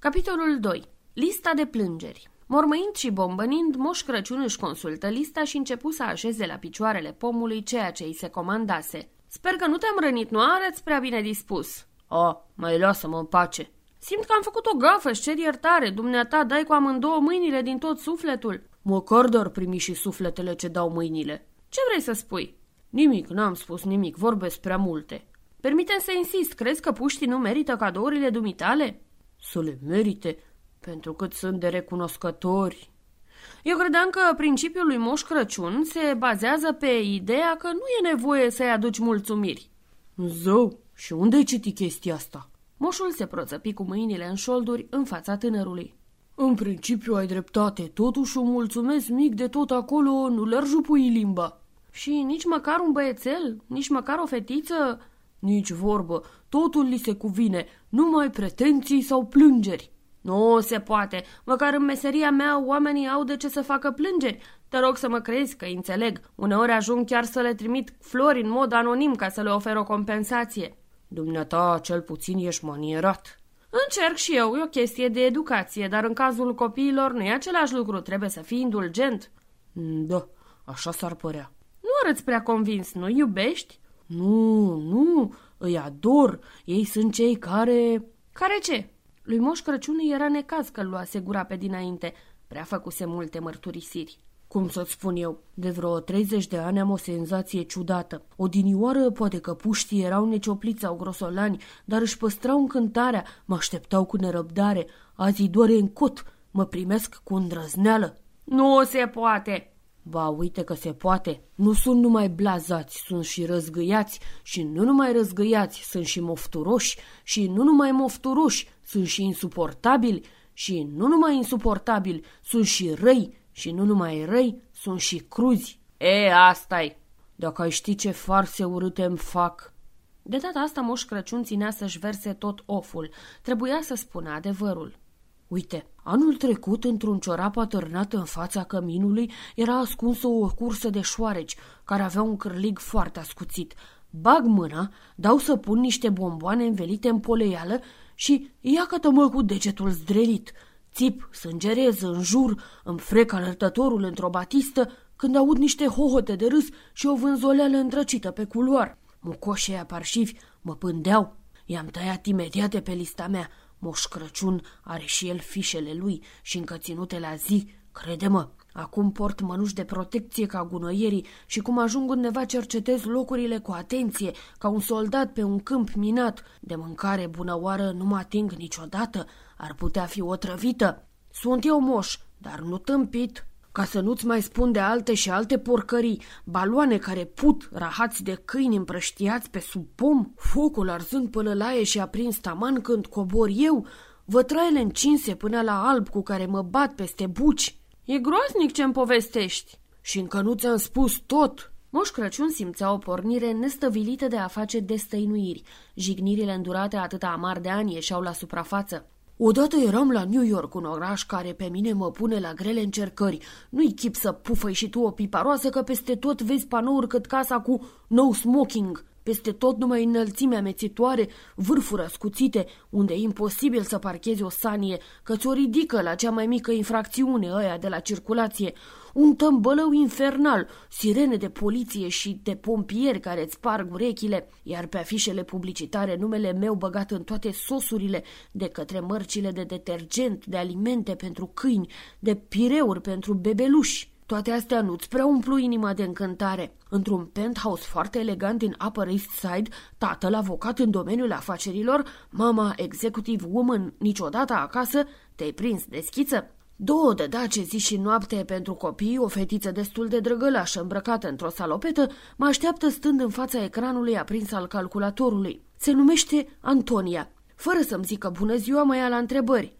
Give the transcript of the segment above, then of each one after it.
Capitolul 2. Lista de plângeri Mormăind și bombănind, Moș Crăciun își consultă lista și începu să așeze la picioarele pomului ceea ce îi se comandase. Sper că nu te-am rănit, nu arăți prea bine dispus. O, mai lasă-mă în pace. Simt că am făcut o gafă, și cer iertare. Dumneata, dai cu amândouă mâinile din tot sufletul. Măcar doar primi și sufletele ce dau mâinile. Ce vrei să spui? Nimic, n-am spus nimic, vorbesc prea multe. Permite să insist, crezi că puștii nu merită cadourile dumitale? Să le merite, pentru cât sunt de recunoscători. Eu credeam că principiul lui Moș Crăciun se bazează pe ideea că nu e nevoie să-i aduci mulțumiri. Zău, și unde ai citit chestia asta? Moșul se proțăpi cu mâinile în șolduri în fața tânărului. În principiu ai dreptate, totuși o mulțumesc mic de tot acolo, nu le-ar jupui limba. Și nici măcar un băiețel, nici măcar o fetiță? Nici vorbă, totul li se cuvine, numai pretenții sau plângeri. Nu se poate. Măcar în meseria mea oamenii au de ce să facă plângeri. Te rog să mă crezi că înțeleg. Uneori ajung chiar să le trimit flori în mod anonim ca să le ofer o compensație. Dumneata, cel puțin ești manierat. Încerc și eu, e o chestie de educație, dar în cazul copiilor nu e același lucru, trebuie să fii indulgent. Da, așa s-ar părea. Nu arăți prea convins, nu iubești? Nu, nu, îi ador. Ei sunt cei care... Care ce? Lui Moș Crăciun era necaz că îl luase gura pe dinainte. Prea făcuse multe mărturisiri. Cum să-ți spun eu, de vreo 30 de ani am o senzație ciudată. Odinioară poate că puștii erau neciopliți sau grosolani, dar își păstrau încântarea, mă așteptau cu nerăbdare. Azi doare în cot, mă primesc cu îndrăzneală. Nu se poate! Ba, uite că se poate. Nu sunt numai blazați, sunt și răzgăiați și nu numai răzgăiați, sunt și mofturoși și nu numai mofturoși, sunt și insuportabili și nu numai insuportabili, sunt și răi și nu numai răi, sunt și cruzi. E, asta -i. Dacă ai ști ce farse urâte îmi fac. De data asta Moș Crăciun ținea să-și verse tot oful. Trebuia să spună adevărul. Uite, anul trecut, într-un ciorap atârnat în fața căminului, era ascunsă o cursă de șoareci, care avea un cârlig foarte ascuțit. Bag mâna, dau să pun niște bomboane învelite în poleială și ia că mă cu degetul zdrelit. Țip, sângerez, în jur, îmi frec alertătorul într-o batistă când aud niște hohote de râs și o vânzoleală îndrăcită pe culoar. Mucoșii aia parșivi mă pândeau. I-am tăiat imediat de pe lista mea. Moș Crăciun are și el fișele lui și încă ținute la zi, crede-mă. Acum port mănuși de protecție ca gunoierii și cum ajung undeva cercetez locurile cu atenție, ca un soldat pe un câmp minat. De mâncare bună oară nu mă ating niciodată, ar putea fi otrăvită. Sunt eu moș, dar nu tâmpit. Ca să nu-ți mai spun de alte și alte porcării, baloane care put, rahați de câini împrăștiați pe sub pom, focul arzând pălălaie și aprins taman când cobor eu, vătraile încinse până la alb cu care mă bat peste buci. E groaznic ce-mi povestești. Și încă nu ți-am spus tot. Moș Crăciun simțea o pornire nestăvilită de a face destăinuiri. Jignirile îndurate atâta amar de ani ieșeau la suprafață. Odată eram la New York, un oraș care pe mine mă pune la grele încercări. Nu-i chip să pufăi și tu o piparoasă că peste tot vezi panouri cât casa cu no smoking. Peste tot numai înălțime amețitoare, vârfuri ascuțite, unde e imposibil să parchezi o sanie, că ți-o ridică la cea mai mică infracțiune ăia de la circulație. Un tămbălău infernal, sirene de poliție și de pompieri care îți sparg urechile, iar pe afișele publicitare numele meu băgat în toate sosurile, de către mărcile de detergent, de alimente pentru câini, de pireuri pentru bebeluși. Toate astea nu-ți prea umplu inima de încântare. Într-un penthouse foarte elegant din Upper East Side, tatăl avocat în domeniul afacerilor, mama executive woman niciodată acasă, te-ai prins de schiță? Două de dace zi și noapte pentru copii, o fetiță destul de drăgălașă îmbrăcată într-o salopetă, mă așteaptă stând în fața ecranului aprins al calculatorului. Se numește Antonia. Fără să-mi zică bună ziua, mă ia la întrebări.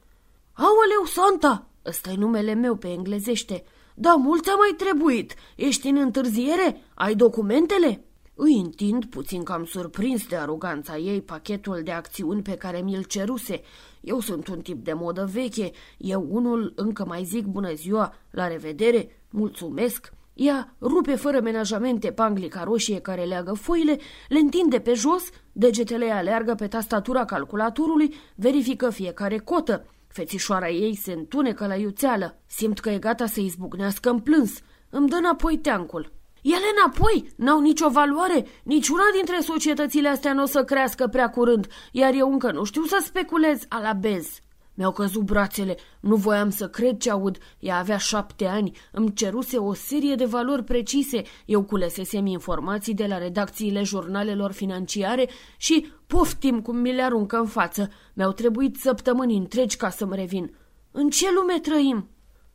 Aoleu, Santa! ăsta e numele meu pe englezește. Da, mult ți-a mai trebuit. Ești în întârziere? Ai documentele?" Îi întind, puțin cam surprins de aroganța ei, pachetul de acțiuni pe care mi-l ceruse. Eu sunt un tip de modă veche, eu unul încă mai zic bună ziua, la revedere, mulțumesc. Ea rupe fără menajamente panglica roșie care leagă foile, le întinde pe jos, degetele aleargă pe tastatura calculatorului, verifică fiecare cotă. Fețișoara ei se întunecă la iuțeală. Simt că e gata să izbucnească în plâns. Îmi dă înapoi teancul. Ele înapoi n-au nicio valoare, niciuna dintre societățile astea nu o să crească prea curând, iar eu încă nu știu să speculez a la bez. Mi-au căzut brațele, nu voiam să cred ce aud. Ea avea șapte ani, îmi ceruse o serie de valori precise. Eu culesesem informații de la redacțiile jurnalelor financiare și poftim cum mi le aruncă în față. Mi-au trebuit săptămâni întregi ca să-mi revin. În ce lume trăim?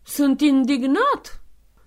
Sunt indignat!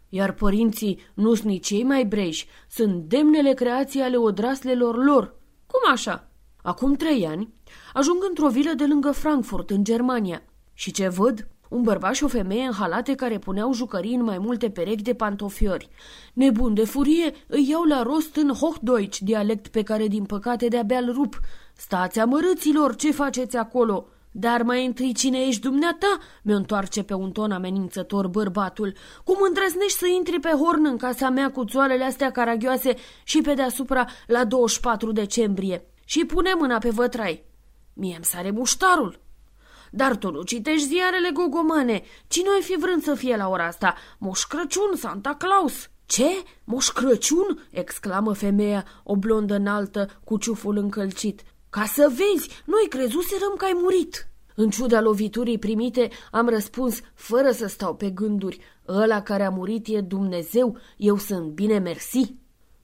Iar părinții nu sunt nici cei mai breji, sunt demnele creații ale odraslelor lor. Cum așa? Acum trei ani ajung într-o vilă de lângă Frankfurt, în Germania. Și ce văd? Un bărbat și o femeie în halate care puneau jucării în mai multe perechi de pantofiori. Nebun de furie, îi iau la rost în Hochdeutsch, dialect pe care din păcate de-abia-l rup. Stați amărâților, ce faceți acolo? Dar mai întâi cine ești dumneata? Mi-o întoarce pe un ton amenințător bărbatul. Cum îndrăznești să intri pe horn în casa mea cu țoarele astea caragioase și pe deasupra la 24 decembrie? Și pune mâna pe vătrai. Mie îmi sare muștarul. Dar tu nu citești ziarele gogomane. Cine ai fi vrând să fie la ora asta? Moș Crăciun, Santa Claus. Ce? Moș Crăciun? exclamă femeia, o blondă înaltă, cu ciuful încălcit. Ca să vezi, noi crezuserăm că ai murit. În ciuda loviturii primite, am răspuns fără să stau pe gânduri. Ăla care a murit e Dumnezeu, eu sunt bine mersi.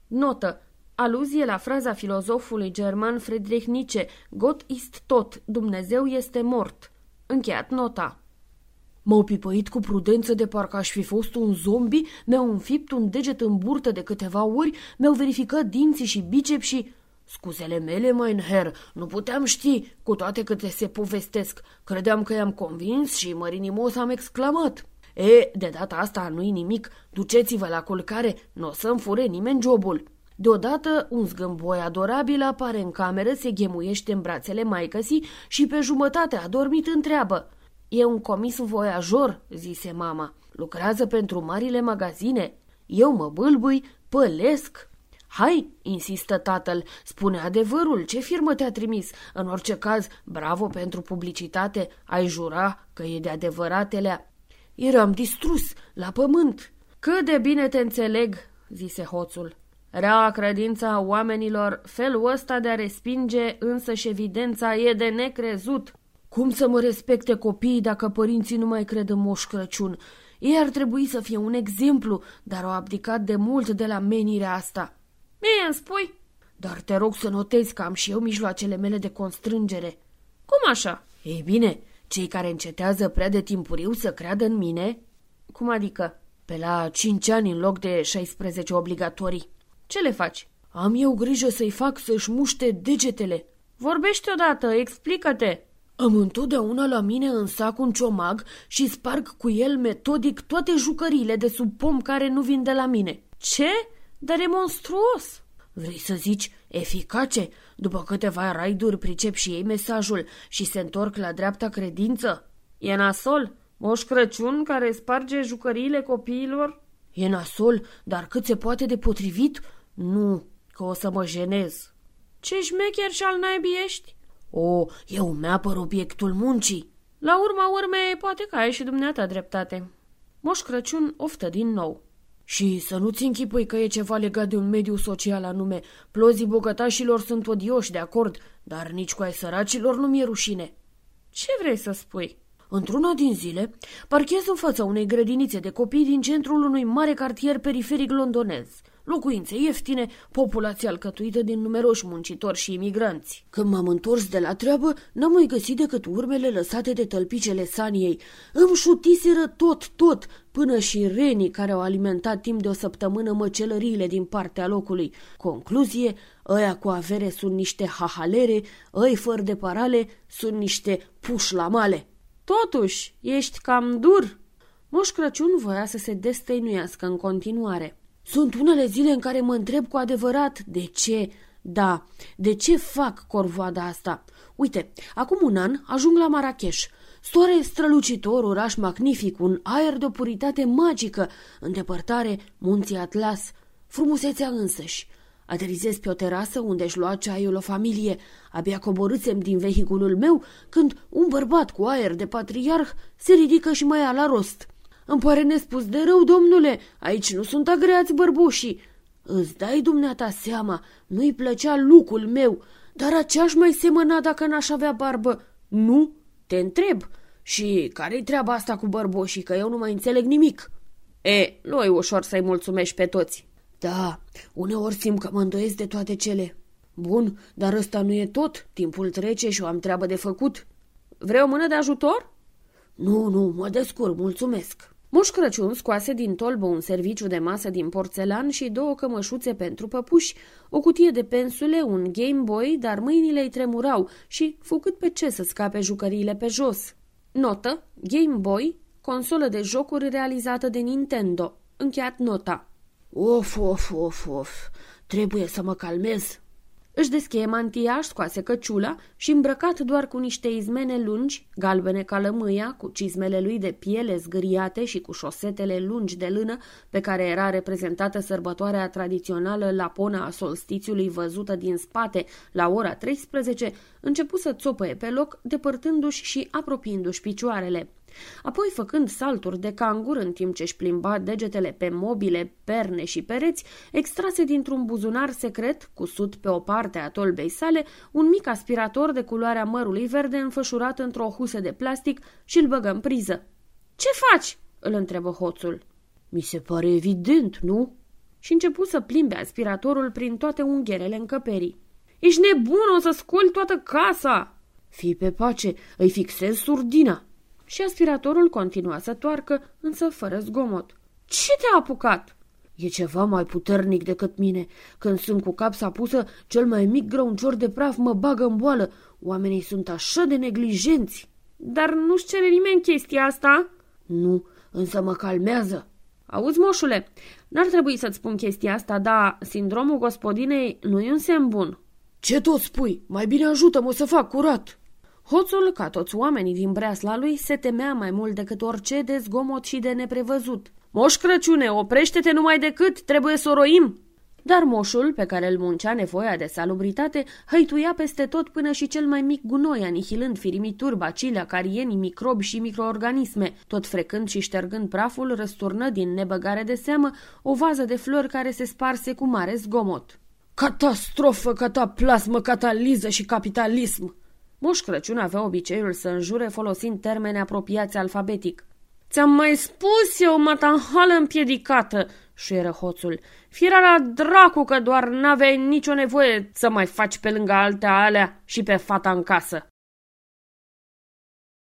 Notă. Aluzie la fraza filozofului german Friedrich Nietzsche, Gott ist tot, Dumnezeu este mort. Încheiat nota. M-au pipăit cu prudență de parcă aș fi fost un zombi, mi-au înfipt un deget în burtă de câteva ori, mi-au verificat dinții și bicep și... Scuzele mele, mein Herr, nu puteam ști, cu toate câte se povestesc. Credeam că i-am convins și mărinimos am exclamat. E, de data asta nu-i nimic, duceți-vă la culcare, nu o să-mi fure nimeni jobul. Deodată, un zgâmboi adorabil apare în cameră, se ghemuiește în brațele maicăsii și pe jumătate adormit întreabă. E un comis voiajor, zise mama. Lucrează pentru marile magazine. Eu mă bâlbui, pălesc. Hai, insistă tatăl, spune adevărul, ce firmă te-a trimis? În orice caz, bravo pentru publicitate, ai jura că e de adevăratele. Eram distrus, la pământ. Cât de bine te înțeleg, zise hoțul. Rea credința oamenilor, felul ăsta de a respinge însă și evidența e de necrezut. Cum să mă respecte copiii dacă părinții nu mai cred în Moș Crăciun? Ei ar trebui să fie un exemplu, dar au abdicat de mult de la menirea asta. Mie îmi spui? Dar te rog să notezi că am și eu mijloacele mele de constrângere. Cum așa? Ei bine, cei care încetează prea de timpuriu să creadă în mine... Cum adică? Pe la cinci ani în loc de 16 obligatorii. Ce le faci? Am eu grijă să-i fac să-și muște degetele. Vorbește odată, explică-te. Am întotdeauna la mine în sac un ciomag și sparg cu el metodic toate jucăriile de sub pom care nu vin de la mine. Ce? Dar e monstruos! Vrei să zici eficace? După câteva raiduri pricep și ei mesajul și se întorc la dreapta credință? E nasol? Moș Crăciun care sparge jucăriile copiilor? E nasol, dar cât se poate de potrivit? Nu, că o să mă jenez. Ce șmecher și al naibii ești? O, eu mi-apăr obiectul muncii. La urma urmei, poate că ai și dumneata dreptate. Moș Crăciun oftă din nou. Și să nu-ți închipui că e ceva legat de un mediu social anume. Plozii bogătașilor sunt odioși, de acord, dar nici cu ai săracilor nu mi-e rușine. Ce vrei să spui? Într-una din zile, parchez în fața unei grădinițe de copii din centrul unui mare cartier periferic londonez. Locuințe ieftine, populație alcătuită din numeroși muncitori și imigranți. Când m-am întors de la treabă, n-am mai găsit decât urmele lăsate de tălpicele Saniei. Îmi șutiseră tot, tot, până și renii care au alimentat timp de o săptămână măcelăriile din partea locului. Concluzie, ăia cu avere sunt niște hahalere, ăi fără de parale sunt niște pușlamale. Totuși, ești cam dur. Moș Crăciun voia să se destăinuiască în continuare. Sunt unele zile în care mă întreb cu adevărat de ce, da, de ce fac corvoada asta. Uite, acum un an ajung la Marrakesh. Soare strălucitor, oraș magnific, un aer de o puritate magică, în depărtare munții Atlas, frumusețea însăși. Aterizez pe o terasă unde își lua ceaiul o familie. Abia coborâțem din vehiculul meu când un bărbat cu aer de patriarh se ridică și mă ia la rost. Îmi pare nespus de rău, domnule, aici nu sunt agreați bărbușii. Îți dai dumneata seama, nu-i plăcea lucul meu, dar aceeași mai semăna dacă n-aș avea barbă. Nu? Te întreb. Și care-i treaba asta cu bărboșii, că eu nu mai înțeleg nimic? E, nu e ușor să-i mulțumești pe toți. Da, uneori simt că mă îndoiesc de toate cele. Bun, dar ăsta nu e tot. Timpul trece și o am treabă de făcut. Vrei o mână de ajutor? Nu, nu, mă descurc, mulțumesc. Moș Crăciun scoase din tolbă un serviciu de masă din porțelan și două cămășuțe pentru păpuși, o cutie de pensule, un Game Boy, dar mâinile îi tremurau și fu cât pe ce să scape jucăriile pe jos. Notă, Game Boy, consolă de jocuri realizată de Nintendo. Încheiat nota. Of, of, of, of, trebuie să mă calmez. Își descheie mantia, scoase căciula și îmbrăcat doar cu niște izmene lungi, galbene ca lămâia, cu cizmele lui de piele zgâriate și cu șosetele lungi de lână, pe care era reprezentată sărbătoarea tradițională lapona a solstițiului văzută din spate la ora 13, începu să țopăie pe loc, depărtându-și și apropiindu-și picioarele. Apoi, făcând salturi de cangur în timp ce își plimba degetele pe mobile, perne și pereți, extrase dintr-un buzunar secret, cusut pe o parte a tolbei sale, un mic aspirator de culoarea mărului verde înfășurat într-o husă de plastic și îl băgă în priză. Ce faci?" îl întrebă hoțul. Mi se pare evident, nu?" Și începu să plimbe aspiratorul prin toate ungherele încăperii. Ești nebun, o să scoli toată casa!" Fii pe pace, îi fixez surdina!" Și aspiratorul continua să toarcă, însă fără zgomot. Ce te-a apucat?" E ceva mai puternic decât mine. Când sunt cu capsa pusă, cel mai mic grăuncior de praf mă bagă în boală. Oamenii sunt așa de neglijenți. Dar nu-și cere nimeni chestia asta? Nu, însă mă calmează. Auzi, moșule, n-ar trebui să-ți spun chestia asta, dar sindromul gospodinei nu e un semn bun. Ce tot spui? Mai bine ajută-mă să fac curat. Hoțul, ca toți oamenii din breasla lui, se temea mai mult decât orice de zgomot și de neprevăzut. Moș Crăciune, oprește-te numai decât, trebuie să o roim! Dar moșul, pe care îl muncea nevoia de salubritate, hăituia peste tot până și cel mai mic gunoi, anihilând firimituri, bacile, acarieni, microbi și microorganisme. Tot frecând și ștergând praful, răsturnă din nebăgare de seamă o vază de flori care se sparse cu mare zgomot. Catastrofă, cataplasmă, cataliză și capitalism! Moș Crăciun avea obiceiul să înjure folosind termeni apropiați alfabetic. Ți-am mai spus eu, matanhală împiedicată, șuieră hoțul. Fiera la dracu că doar n-aveai nicio nevoie să mai faci pe lângă alte alea și pe fata în casă.